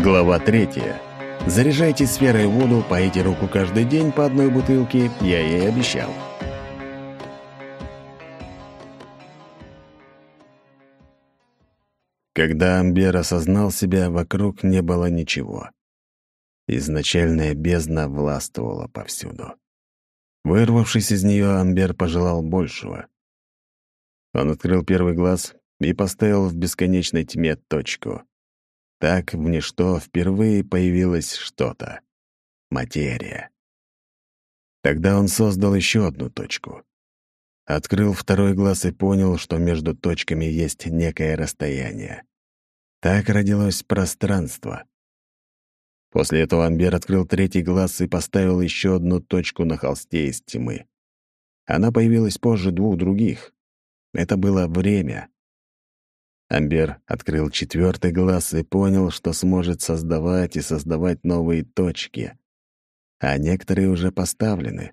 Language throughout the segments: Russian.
Глава третья. Заряжайте сферой воду, поите руку каждый день по одной бутылке, я ей обещал. Когда Амбер осознал себя, вокруг не было ничего. Изначальная бездна властвовала повсюду. Вырвавшись из нее, Амбер пожелал большего. Он открыл первый глаз и поставил в бесконечной тьме точку. Так в ничто впервые появилось что-то. Материя. Тогда он создал еще одну точку. Открыл второй глаз и понял, что между точками есть некое расстояние. Так родилось пространство. После этого Амбер открыл третий глаз и поставил еще одну точку на холсте из тьмы. Она появилась позже двух других. Это было время. Амбер открыл четвертый глаз и понял, что сможет создавать и создавать новые точки. А некоторые уже поставлены.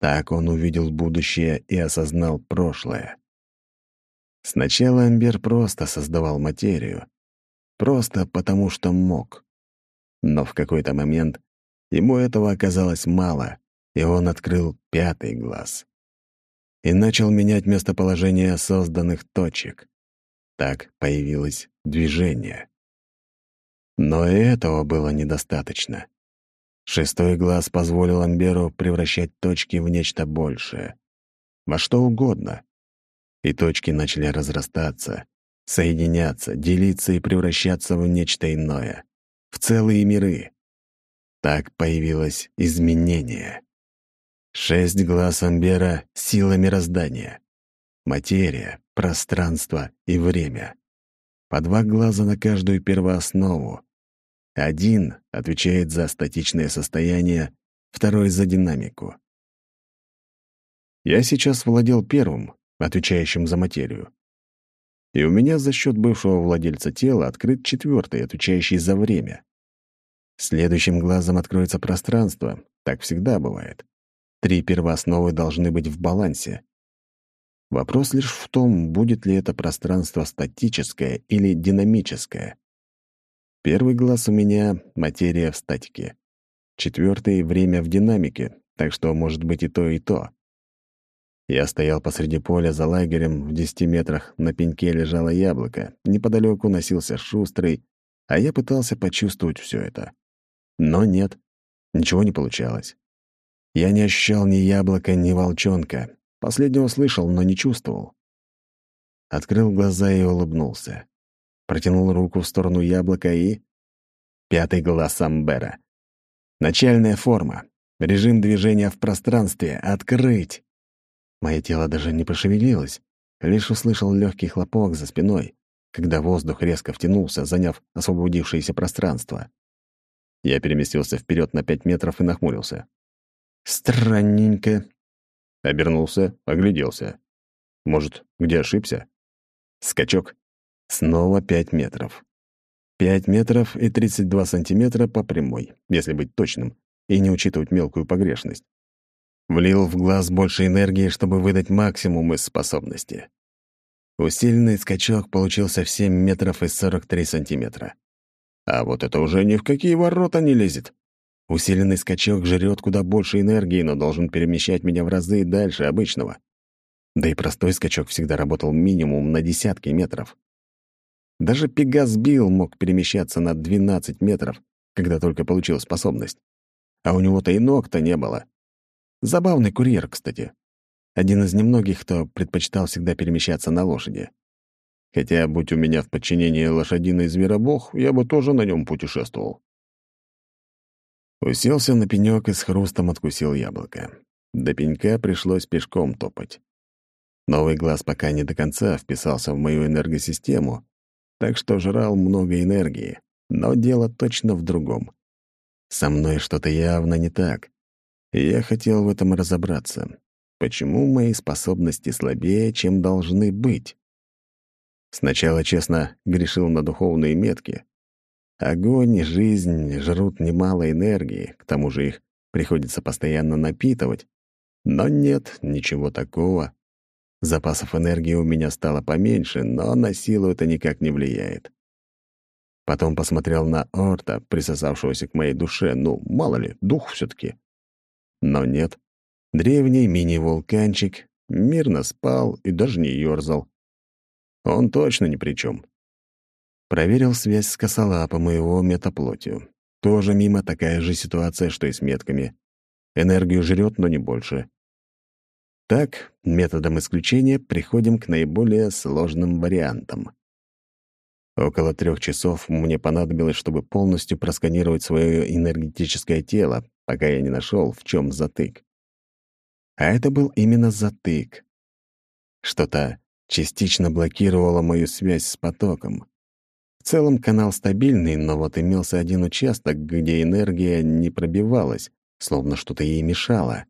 Так он увидел будущее и осознал прошлое. Сначала Амбер просто создавал материю. Просто потому, что мог. Но в какой-то момент ему этого оказалось мало, и он открыл пятый глаз. И начал менять местоположение созданных точек. Так появилось движение. Но и этого было недостаточно. Шестой глаз позволил Амберу превращать точки в нечто большее. Во что угодно. И точки начали разрастаться, соединяться, делиться и превращаться в нечто иное. В целые миры. Так появилось изменение. Шесть глаз Амбера — сила мироздания. Материя, пространство и время. По два глаза на каждую первооснову. Один отвечает за статичное состояние, второй — за динамику. Я сейчас владел первым, отвечающим за материю. И у меня за счет бывшего владельца тела открыт четвертый, отвечающий за время. Следующим глазом откроется пространство, так всегда бывает. Три первоосновы должны быть в балансе. Вопрос лишь в том, будет ли это пространство статическое или динамическое. Первый глаз у меня — материя в статике. Четвертый — время в динамике, так что может быть и то, и то. Я стоял посреди поля за лагерем, в десяти метрах на пеньке лежало яблоко, неподалеку носился шустрый, а я пытался почувствовать все это. Но нет, ничего не получалось. Я не ощущал ни яблока, ни волчонка, Последнего слышал, но не чувствовал. Открыл глаза и улыбнулся. Протянул руку в сторону яблока и... Пятый глаз Амбера. Начальная форма. Режим движения в пространстве. Открыть! Мое тело даже не пошевелилось. Лишь услышал легкий хлопок за спиной, когда воздух резко втянулся, заняв освободившееся пространство. Я переместился вперед на пять метров и нахмурился. Странненько. Обернулся, огляделся. Может, где ошибся? Скачок. Снова пять метров. Пять метров и тридцать два сантиметра по прямой, если быть точным, и не учитывать мелкую погрешность. Влил в глаз больше энергии, чтобы выдать максимум из способности. Усиленный скачок получился в 7 метров и 43 сантиметра. А вот это уже ни в какие ворота не лезет. Усиленный скачок жрет куда больше энергии, но должен перемещать меня в разы дальше обычного. Да и простой скачок всегда работал минимум на десятки метров. Даже Пегас Билл мог перемещаться на 12 метров, когда только получил способность. А у него-то и ног-то не было. Забавный курьер, кстати. Один из немногих, кто предпочитал всегда перемещаться на лошади. Хотя, будь у меня в подчинении лошадиный зверобог, я бы тоже на нем путешествовал. Уселся на пенёк и с хрустом откусил яблоко. До пенька пришлось пешком топать. Новый глаз пока не до конца вписался в мою энергосистему, так что жрал много энергии, но дело точно в другом. Со мной что-то явно не так, я хотел в этом разобраться. Почему мои способности слабее, чем должны быть? Сначала, честно, грешил на духовные метки, Огонь и жизнь жрут немало энергии, к тому же их приходится постоянно напитывать. Но нет ничего такого. Запасов энергии у меня стало поменьше, но на силу это никак не влияет. Потом посмотрел на Орта, присосавшегося к моей душе. Ну, мало ли, дух все таки Но нет. Древний мини-вулканчик мирно спал и даже не ёрзал. Он точно ни при чем. Проверил связь с косолапом и его метаплотью. Тоже мимо такая же ситуация, что и с метками. Энергию жрет, но не больше. Так, методом исключения приходим к наиболее сложным вариантам. Около трех часов мне понадобилось, чтобы полностью просканировать свое энергетическое тело, пока я не нашел, в чем затык. А это был именно затык. Что-то частично блокировало мою связь с потоком. В целом канал стабильный, но вот имелся один участок, где энергия не пробивалась, словно что-то ей мешало.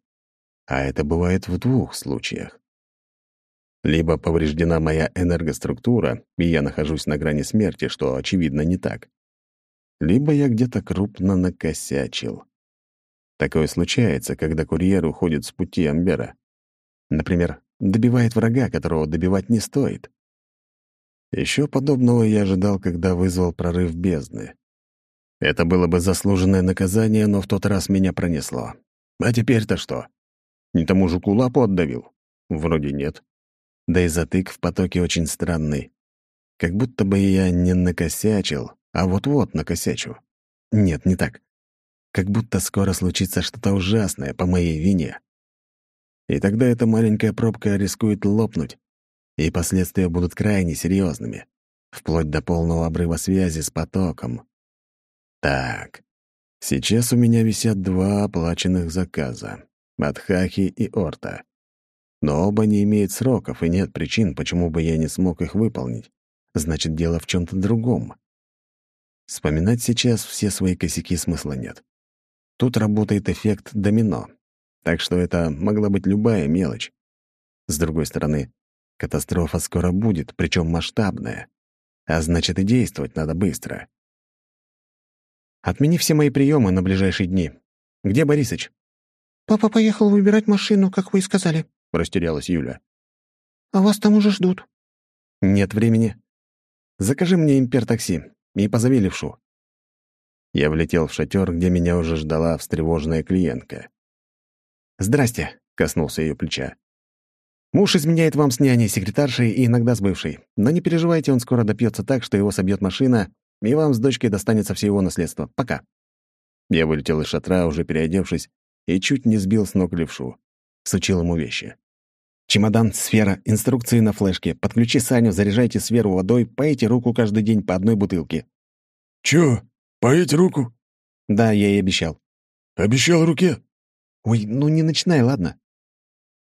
А это бывает в двух случаях. Либо повреждена моя энергоструктура, и я нахожусь на грани смерти, что, очевидно, не так. Либо я где-то крупно накосячил. Такое случается, когда курьер уходит с пути Амбера. Например, добивает врага, которого добивать не стоит. Еще подобного я ожидал, когда вызвал прорыв бездны. Это было бы заслуженное наказание, но в тот раз меня пронесло. А теперь-то что? Не тому жуку лапу отдавил? Вроде нет. Да и затык в потоке очень странный. Как будто бы я не накосячил, а вот-вот накосячу. Нет, не так. Как будто скоро случится что-то ужасное по моей вине. И тогда эта маленькая пробка рискует лопнуть, и последствия будут крайне серьезными, вплоть до полного обрыва связи с потоком. Так, сейчас у меня висят два оплаченных заказа — от Хахи и Орта. Но оба не имеют сроков, и нет причин, почему бы я не смог их выполнить. Значит, дело в чем то другом. Вспоминать сейчас все свои косяки смысла нет. Тут работает эффект домино, так что это могла быть любая мелочь. С другой стороны, катастрофа скоро будет, причем масштабная. А значит, и действовать надо быстро. «Отмени все мои приемы на ближайшие дни. Где Борисыч?» «Папа поехал выбирать машину, как вы и сказали», — растерялась Юля. «А вас там уже ждут». «Нет времени. Закажи мне импер-такси и позови левшу». Я влетел в шатер, где меня уже ждала встревоженная клиентка. «Здрасте», — коснулся ее плеча. «Муж изменяет вам с няней, секретаршей и иногда с бывшей. Но не переживайте, он скоро допьется так, что его собьет машина, и вам с дочкой достанется все его наследство. Пока». Я вылетел из шатра, уже переодевшись, и чуть не сбил с ног левшу сучил ему вещи. «Чемодан, сфера, инструкции на флешке. Подключи Саню, заряжайте сферу водой, поите руку каждый день по одной бутылке». «Чё? Поить руку?» «Да, я и обещал». «Обещал руке?» «Ой, ну не начинай, ладно?»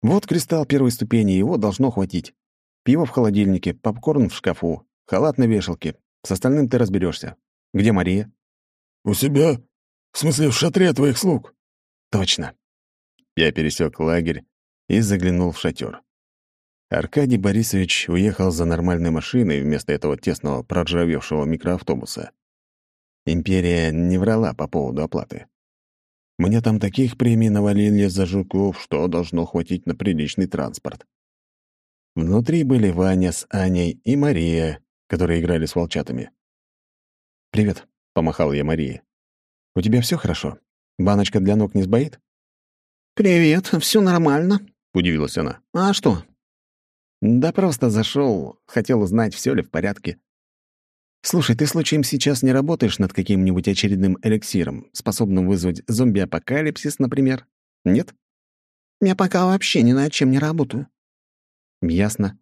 «Вот кристалл первой ступени, его должно хватить. Пиво в холодильнике, попкорн в шкафу, халат на вешалке. С остальным ты разберешься. Где Мария?» «У себя? В смысле, в шатре твоих слуг?» «Точно. Я пересек лагерь и заглянул в шатер. Аркадий Борисович уехал за нормальной машиной вместо этого тесного проржавевшего микроавтобуса. Империя не врала по поводу оплаты. Мне там таких премий навалили за жуков, что должно хватить на приличный транспорт. Внутри были Ваня с Аней и Мария, которые играли с волчатами. «Привет», — помахал я Марии. «У тебя все хорошо? Баночка для ног не сбоит?» «Привет, все нормально», — удивилась она. «А что?» «Да просто зашел, хотел узнать, все ли в порядке». «Слушай, ты случаем сейчас не работаешь над каким-нибудь очередным эликсиром, способным вызвать зомби-апокалипсис, например? Нет?» «Я пока вообще ни над чем не работаю». «Ясно.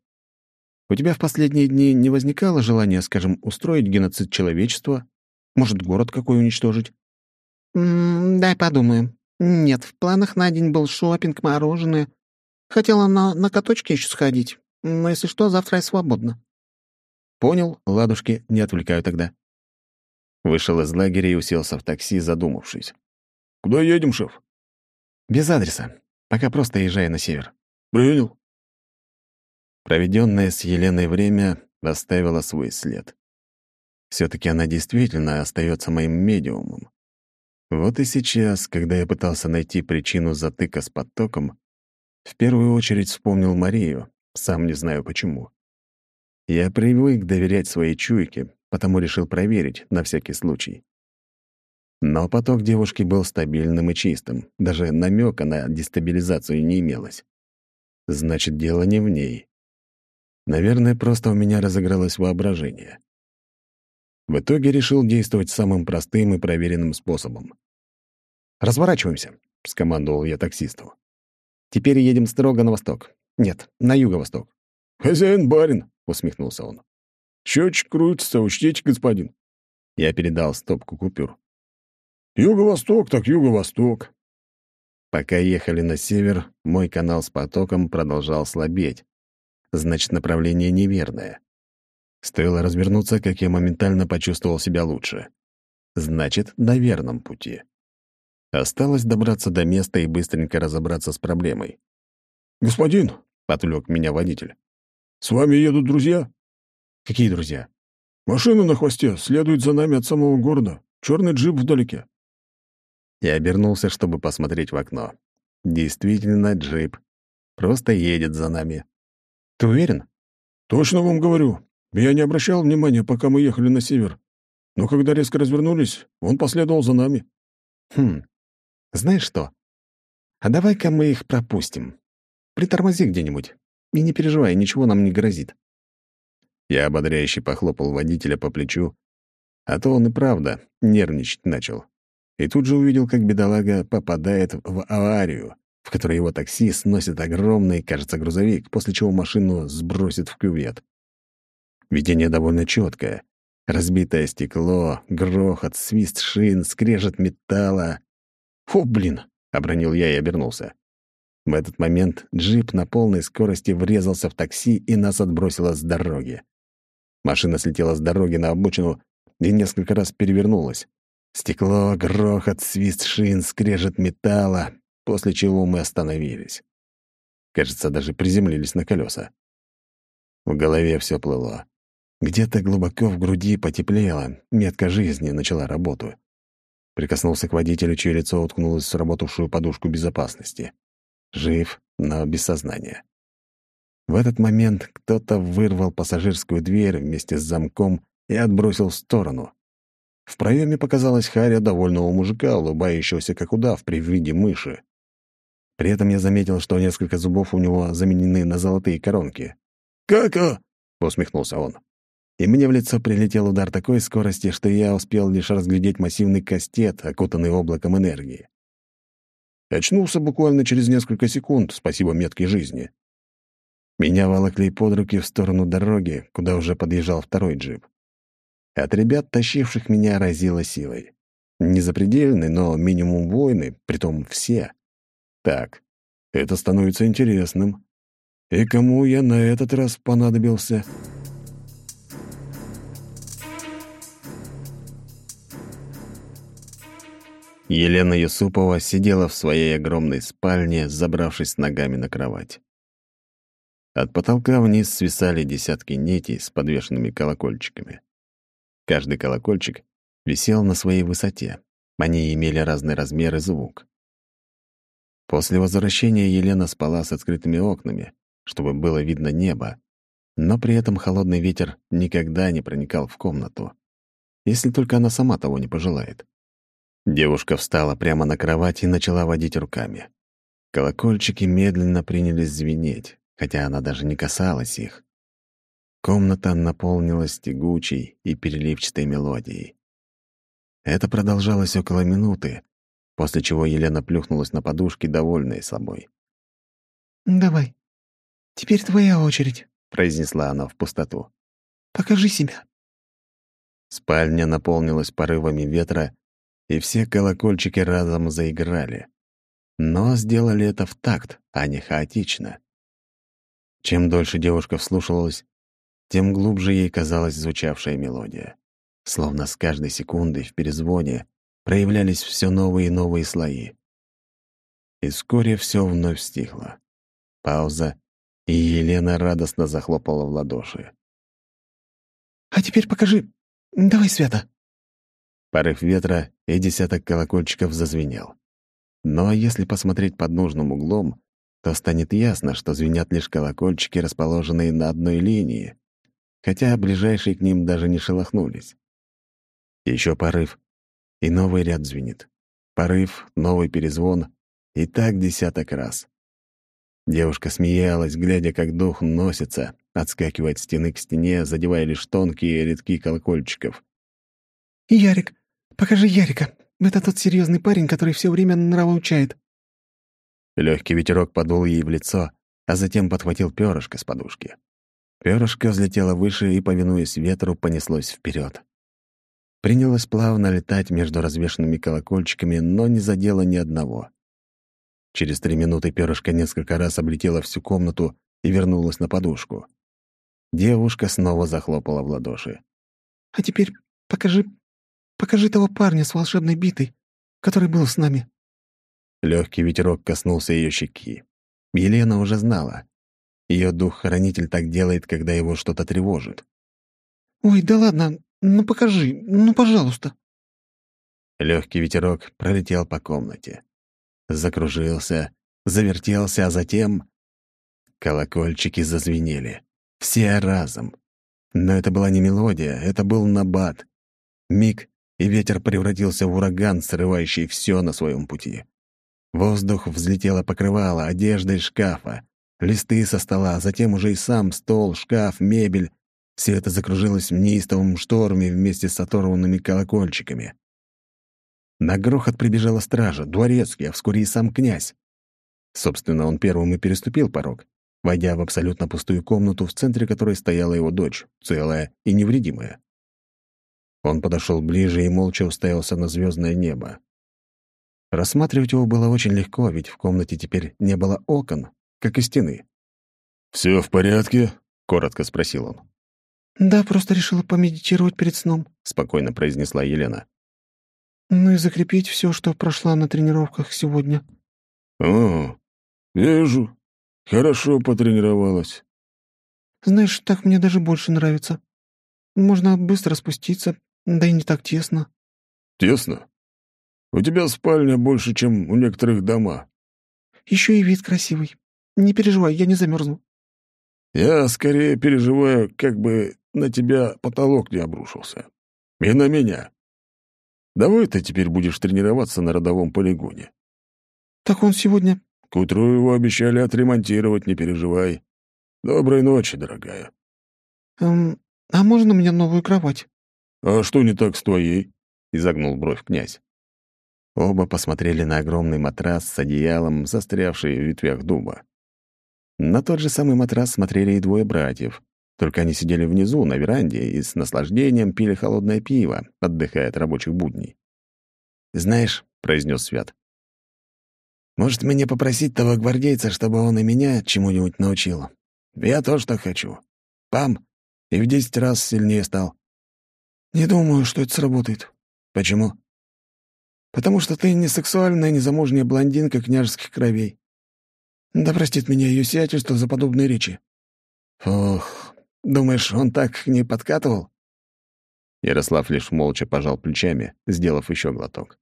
У тебя в последние дни не возникало желания, скажем, устроить геноцид человечества? Может, город какой уничтожить?» М -м, «Дай подумаем. «Нет, в планах на день был шопинг, мороженое. Хотела на, на каточки еще сходить. Но если что, завтра я свободна». «Понял, ладушки, не отвлекаю тогда». Вышел из лагеря и уселся в такси, задумавшись. «Куда едем, шеф?» «Без адреса. Пока просто езжай на север». «Принял». Проведенное с Еленой время оставило свой след. все таки она действительно остается моим медиумом. Вот и сейчас, когда я пытался найти причину затыка с потоком, в первую очередь вспомнил Марию, сам не знаю почему. Я привык доверять своей чуйке, потому решил проверить на всякий случай. Но поток девушки был стабильным и чистым, даже намека на дестабилизацию не имелось. Значит, дело не в ней. Наверное, просто у меня разыгралось воображение. В итоге решил действовать самым простым и проверенным способом. «Разворачиваемся», — скомандовал я таксисту. «Теперь едем строго на восток. Нет, на юго-восток». «Хозяин барин», — усмехнулся он. «Счетчик крутится, учтите, господин». Я передал стопку купюр. «Юго-восток так юго-восток». Пока ехали на север, мой канал с потоком продолжал слабеть. Значит, направление неверное. Стоило развернуться, как я моментально почувствовал себя лучше. Значит, на верном пути. Осталось добраться до места и быстренько разобраться с проблемой. «Господин!» — отвлек меня водитель. «С вами едут друзья?» «Какие друзья?» «Машина на хвосте, следует за нами от самого города. Черный джип вдалеке». Я обернулся, чтобы посмотреть в окно. Действительно, джип. Просто едет за нами. «Ты уверен?» «Точно вам говорю. Я не обращал внимания, пока мы ехали на север. Но когда резко развернулись, он последовал за нами». «Хм, знаешь что? А давай-ка мы их пропустим. Притормози где-нибудь. И не переживай, ничего нам не грозит. Я ободряюще похлопал водителя по плечу, а то он и правда нервничать начал. И тут же увидел, как бедолага попадает в аварию, в которой его такси сносит огромный, кажется, грузовик, после чего машину сбросит в кювет. Видение довольно четкое. Разбитое стекло, грохот, свист шин, скрежет металла. «Фу, блин!» — обронил я и обернулся. В этот момент джип на полной скорости врезался в такси и нас отбросило с дороги. Машина слетела с дороги на обочину и несколько раз перевернулась. Стекло, грохот, свист шин, скрежет металла, после чего мы остановились. Кажется, даже приземлились на колеса. В голове все плыло. Где-то глубоко в груди потеплело, метка жизни начала работу. Прикоснулся к водителю, чье лицо уткнулось в сработавшую подушку безопасности. Жив, но без сознания. В этот момент кто-то вырвал пассажирскую дверь вместе с замком и отбросил в сторону. В проеме показалась харя довольного мужика, улыбающегося как удав при виде мыши. При этом я заметил, что несколько зубов у него заменены на золотые коронки. «Как-а?» — усмехнулся он и мне в лицо прилетел удар такой скорости, что я успел лишь разглядеть массивный кастет, окутанный облаком энергии. Очнулся буквально через несколько секунд, спасибо меткой жизни. Меня волокли под руки в сторону дороги, куда уже подъезжал второй джип. От ребят, тащивших меня, разило силой. Не запредельной, но минимум воины, притом все. Так, это становится интересным. И кому я на этот раз понадобился?» Елена Юсупова сидела в своей огромной спальне, забравшись ногами на кровать. От потолка вниз свисали десятки нитей с подвешенными колокольчиками. Каждый колокольчик висел на своей высоте. Они имели разный размер и звук. После возвращения Елена спала с открытыми окнами, чтобы было видно небо, но при этом холодный ветер никогда не проникал в комнату, если только она сама того не пожелает. Девушка встала прямо на кровать и начала водить руками. Колокольчики медленно принялись звенеть, хотя она даже не касалась их. Комната наполнилась тягучей и переливчатой мелодией. Это продолжалось около минуты, после чего Елена плюхнулась на подушки, довольная собой. «Давай. Теперь твоя очередь», — произнесла она в пустоту. «Покажи себя». Спальня наполнилась порывами ветра, и все колокольчики разом заиграли. Но сделали это в такт, а не хаотично. Чем дольше девушка вслушивалась, тем глубже ей казалась звучавшая мелодия. Словно с каждой секундой в перезвоне проявлялись все новые и новые слои. И вскоре все вновь стихло. Пауза, и Елена радостно захлопала в ладоши. «А теперь покажи. Давай, Свята!» Порыв ветра, и десяток колокольчиков зазвенел. Но если посмотреть под нужным углом, то станет ясно, что звенят лишь колокольчики, расположенные на одной линии. хотя ближайшие к ним даже не шелохнулись. Еще порыв, и новый ряд звенит. Порыв, новый перезвон, и так десяток раз. Девушка смеялась, глядя, как дух носится, отскакивая от стены к стене, задевая лишь тонкие рядки колокольчиков. «Ярик, покажи Ярика. Это тот серьезный парень, который все время нравоучает». Легкий ветерок подул ей в лицо, а затем подхватил перышко с подушки. Перышко взлетело выше и, повинуясь ветру, понеслось вперед. Принялось плавно летать между развешенными колокольчиками, но не задело ни одного. Через три минуты перышко несколько раз облетело всю комнату и вернулось на подушку. Девушка снова захлопала в ладоши. «А теперь покажи... покажи того парня с волшебной битой, который был с нами». Легкий ветерок коснулся ее щеки. Елена уже знала. Ее дух-хранитель так делает, когда его что-то тревожит. «Ой, да ладно, ну покажи, ну пожалуйста». Легкий ветерок пролетел по комнате. Закружился, завертелся, а затем... Колокольчики зазвенели. Все разом. Но это была не мелодия, это был набат. Миг, и ветер превратился в ураган, срывающий все на своем пути. Воздух взлетело покрывало, одежда из шкафа, листы со стола, затем уже и сам стол, шкаф, мебель. Все это закружилось в неистовом шторме вместе с оторванными колокольчиками. На грохот прибежала стража, дворецкий, а вскоре и сам князь. Собственно, он первым и переступил порог, войдя в абсолютно пустую комнату, в центре которой стояла его дочь, целая и невредимая. Он подошел ближе и молча уставился на звездное небо. Рассматривать его было очень легко, ведь в комнате теперь не было окон, как и стены. Все в порядке?» — коротко спросил он. «Да, просто решила помедитировать перед сном», — спокойно произнесла Елена. «Ну и закрепить все, что прошла на тренировках сегодня». «О, вижу. Хорошо потренировалась». «Знаешь, так мне даже больше нравится. Можно быстро спуститься, да и не так тесно». «Тесно? У тебя спальня больше, чем у некоторых дома». Еще и вид красивый. Не переживай, я не замерзну. «Я скорее переживаю, как бы на тебя потолок не обрушился. И на меня. Давай ты теперь будешь тренироваться на родовом полигоне». «Так он сегодня...» «К утру его обещали отремонтировать, не переживай. Доброй ночи, дорогая». «Эм, а можно мне новую кровать?» «А что не так с твоей?» — изогнул бровь князь. Оба посмотрели на огромный матрас с одеялом, застрявший в ветвях дуба. На тот же самый матрас смотрели и двое братьев, только они сидели внизу, на веранде, и с наслаждением пили холодное пиво, отдыхая от рабочих будней. «Знаешь», — произнес Свят, — «может, мне попросить того гвардейца, чтобы он и меня чему-нибудь научил? Я тоже так хочу. Пам, и в десять раз сильнее стал». «Не думаю, что это сработает». «Почему?» потому что ты не сексуальная, незамужняя блондинка княжеских кровей. Да простит меня ее сиятельство за подобные речи. Ох, думаешь, он так не подкатывал? Ярослав лишь молча пожал плечами, сделав еще глоток.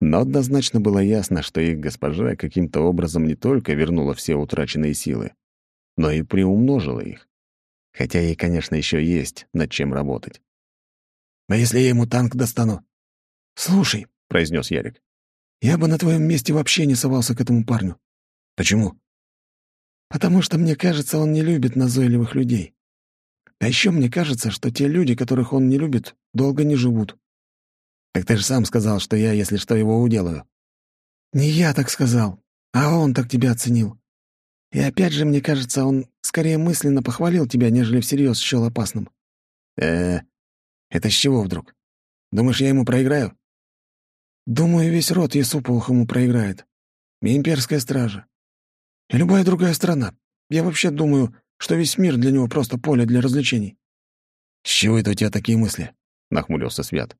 Но однозначно было ясно, что их госпожа каким-то образом не только вернула все утраченные силы, но и приумножила их. Хотя ей, конечно, еще есть над чем работать. «А если я ему танк достану?» «Слушай, произнес Ярик. «Я бы на твоем месте вообще не совался к этому парню». «Почему?» «Потому что, мне кажется, он не любит назойливых людей. А еще мне кажется, что те люди, которых он не любит, долго не живут». «Так ты же сам сказал, что я, если что, его уделаю». «Не я так сказал, а он так тебя оценил. И опять же, мне кажется, он скорее мысленно похвалил тебя, нежели всерьез счел опасным». «Э, это с чего вдруг? Думаешь, я ему проиграю?» Думаю, весь род Есуповых ему проиграет. И имперская стража. И любая другая страна. Я вообще думаю, что весь мир для него просто поле для развлечений». «С чего это у тебя такие мысли?» — нахмурился Свят.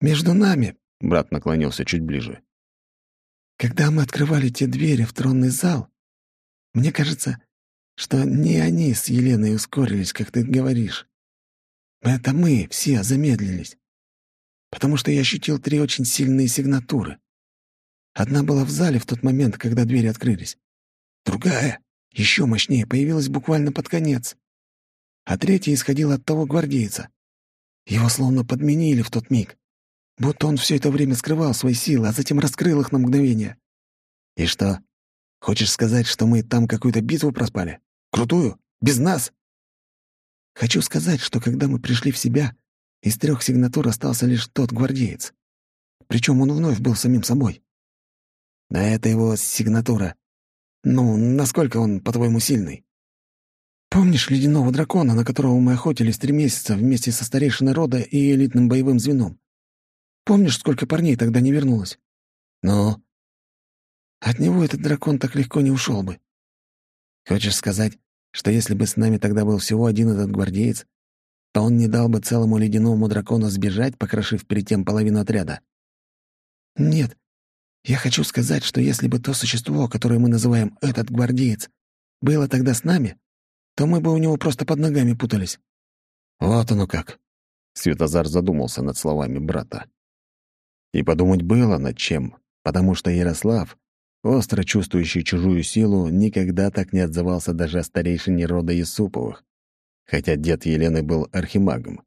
«Между нами», — брат наклонился чуть ближе. «Когда мы открывали те двери в тронный зал, мне кажется, что не они с Еленой ускорились, как ты говоришь. Это мы все замедлились потому что я ощутил три очень сильные сигнатуры. Одна была в зале в тот момент, когда двери открылись. Другая, еще мощнее, появилась буквально под конец. а третий исходил от того гвардейца. Его словно подменили в тот миг, будто он все это время скрывал свои силы, а затем раскрыл их на мгновение. И что? Хочешь сказать, что мы там какую-то битву проспали? Крутую? Без нас? Хочу сказать, что когда мы пришли в себя, из трех сигнатур остался лишь тот гвардеец. Причем он вновь был самим собой. Да это его сигнатура. Ну, насколько он, по-твоему, сильный? Помнишь ледяного дракона, на которого мы охотились три месяца вместе со старейшиной рода и элитным боевым звеном? Помнишь, сколько парней тогда не вернулось? Ну? От него этот дракон так легко не ушел бы. Хочешь сказать, что если бы с нами тогда был всего один этот гвардеец, то он не дал бы целому ледяному дракону сбежать, покрошив перед тем половину отряда? Нет. Я хочу сказать, что если бы то существо, которое мы называем «этот гвардеец», было тогда с нами, то мы бы у него просто под ногами путались. Вот оно как. Светозар задумался над словами брата. И подумать было над чем, потому что Ярослав, остро чувствующий чужую силу, никогда так не отзывался даже о старейшине рода Исуповых, хотя дед Елены был архимагом,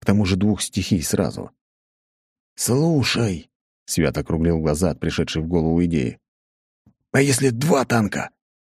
к тому же двух стихий сразу. «Слушай», — Свят округлил глаза от пришедшей в голову идеи, «а если два танка?